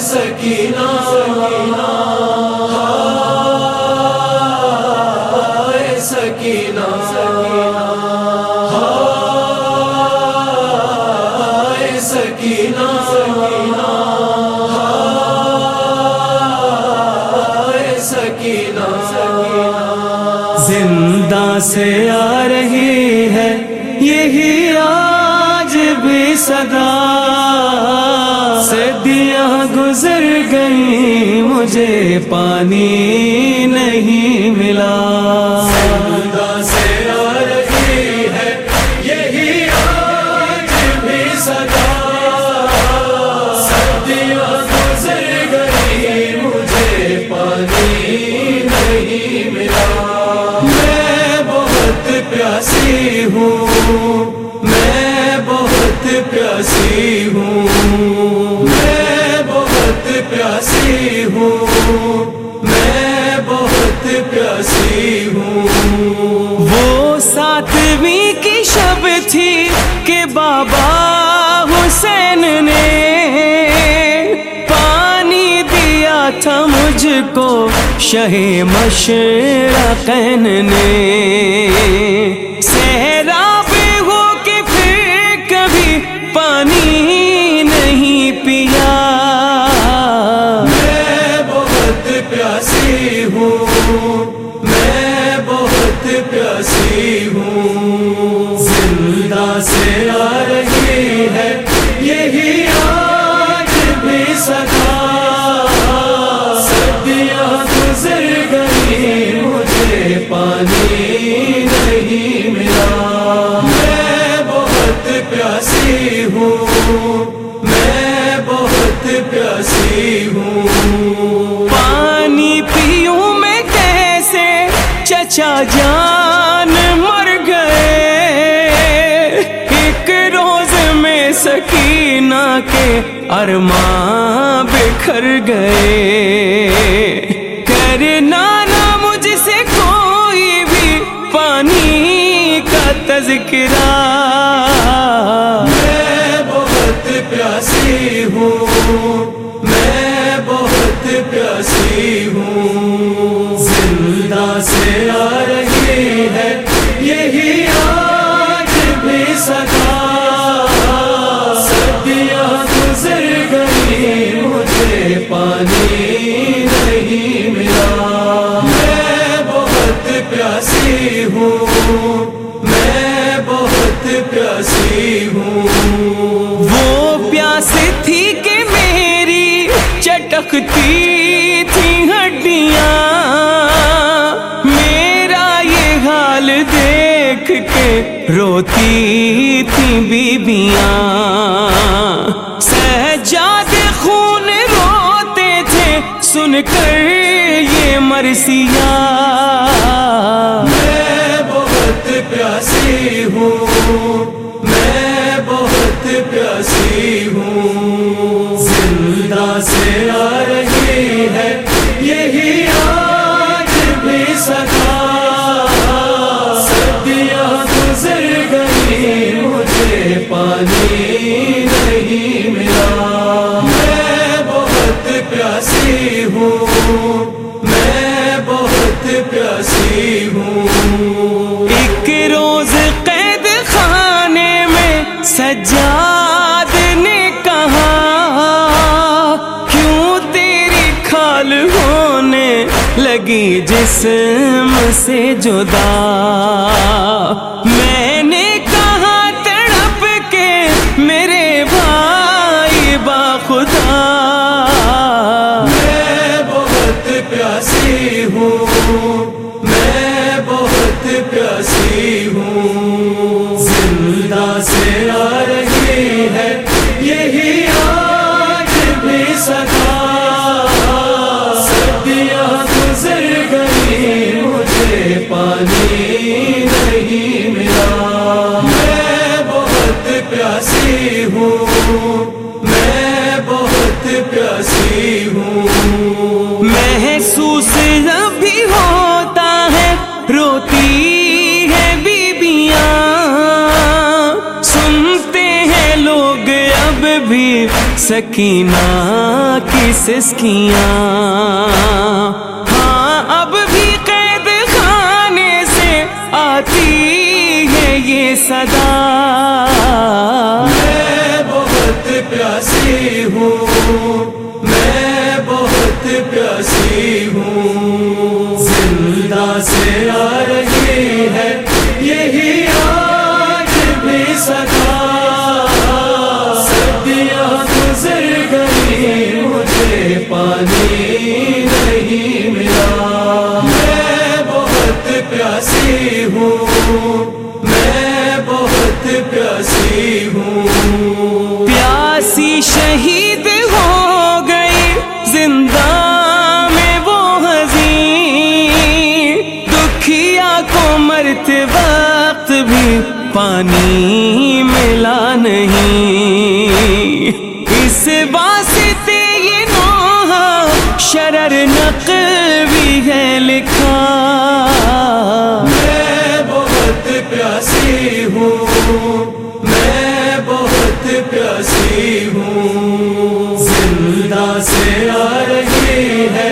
سکینہ سکینہ سکینہ سکینہ۔ زندہ سے پانی نہیں ملا۔ زندہ سے رہی ہے، یہی آج بھی صدا۔ صدیاں گزر گئی، مجھے پانی نہیں ملا۔ میں بہت پیاسی ہوں، میں بہت پیاسی ہوں۔ کہ بابا حسین نے پانی دیا تھا مجھ کو شہ مشرقین نے۔ سیراب زندہ سے آ رہی ہے، یہی آج بھی سکا سدیاں گزر گئی، مجھے پانی نہیں ملا۔ میں بہت پیاسی ہوں، میں بہت پیاسی ہوں۔ پانی پیوں میں کیسے؟ چچا جان مر گئے۔ سکینہ کے ارماں بکھر گئے۔ کرنا نہ مجھ سے کوئی بھی پانی کا تذکرہ چٹکتی تھی ہڈیاں۔ میرا یہ حال دیکھ کے روتی تھی بیبیاں۔ سہجاد خون روتے تھے سن کر یہ مرثیہ میں بہت پیاسی ہوں۔ میں بہت پیاسی ہوں۔ زندہ سے لگی جسم سے جدا؟ میں نے کہا، تڑپ کے میرے بھائی با خدا میں بہت پیاسی ہوں، میں بہت پیاسی ہوں، زندہ سے سکینہ کی میں بہت اب ہوں محسوس خانے ہوتا ہے روتی ہے یہ سنتے ہیں لوگ اب بھی سکینہ ہاں، صدا۔ خدا سے آ پانی ملا نہیں۔ اس واسطے یہ نوحہ شرر نقوی ہے لکھا۔ میں بہت پیاسی ہوں۔ میں بہت پیاسی ہوں۔ زندہ سے آ رہی ہے